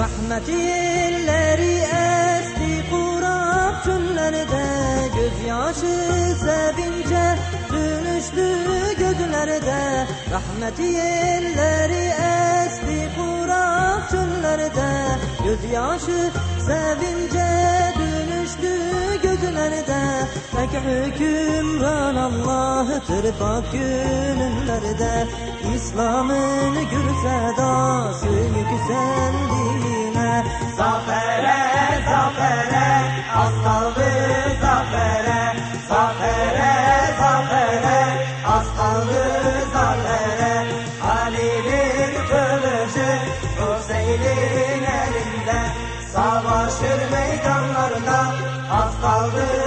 Rahmet yelleri esti kurak çöllerde Gözyaşı sevince dönüştü gözlerde Rahmet yelleri esti kurak çöllerde Gözyaşı sevince dönüştü gözlerde Tek hükümran Allah'tır bak gönüllerde. İslam'ın gür sedası yükseldiğine az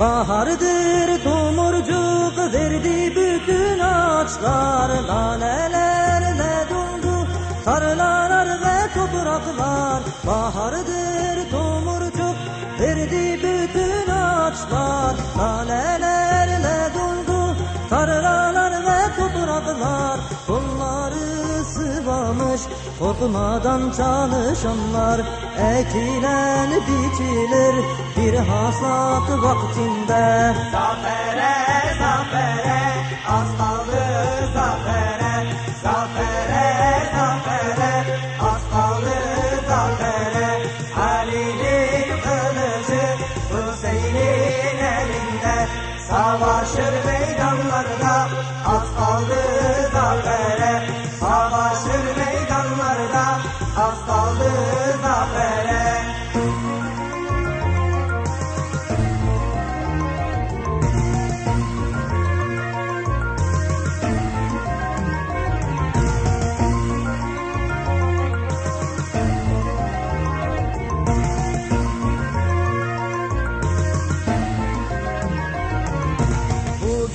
Bahardır tomurcuk verdi bütün ağaçlar. Lalelerle doldu tarlalar ve topraklar. Bahardır tomurcuk verdi bütün ağaçlar. Lalelerle doldu tarlalar ve topraklar korkmadan çalışanlar Ekilen biçilir bir hasat vaktinde. Zafere,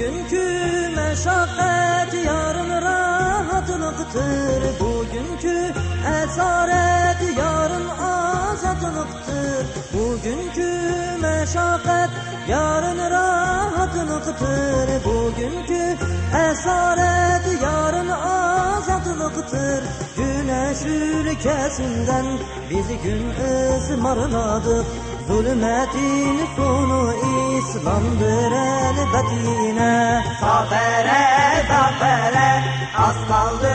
Bugünkü meşakkat yarın rahatlıktır Bugünkü esaret yarın azatlıktır Bugünkü meşakkat yarın rahatlıktır Bugünkü esaret yarın azatlıktır Güneş ülkesinden bizi gün ısmarladık Zulmetin sonu İslam'dır yine Zafere, zafere, az kaldı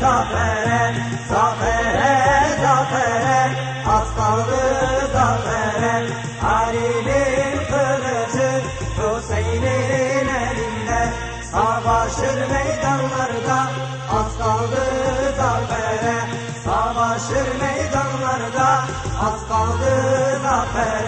zafere. Zafere, zafere, az kaldı zafere. Halil'in kılıcı Hüseyin'in elinde. Savaşır meydanlarda, az kaldı zafere. Savaşır meydanlarda, az kaldı zafere.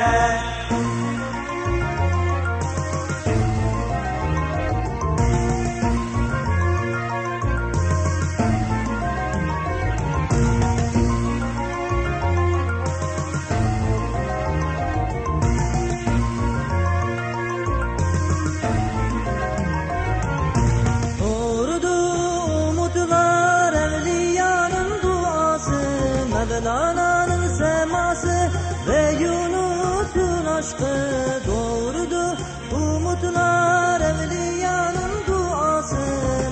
Doğrudu. Umutlar evliyanın duası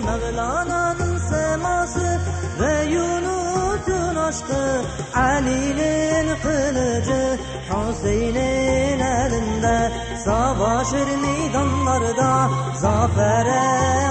Mevlana'nın seması ve Yunus'un aşkı Ali'nin kılıcı Hüseyin'in elinde Savaşır meydanlarda Zafere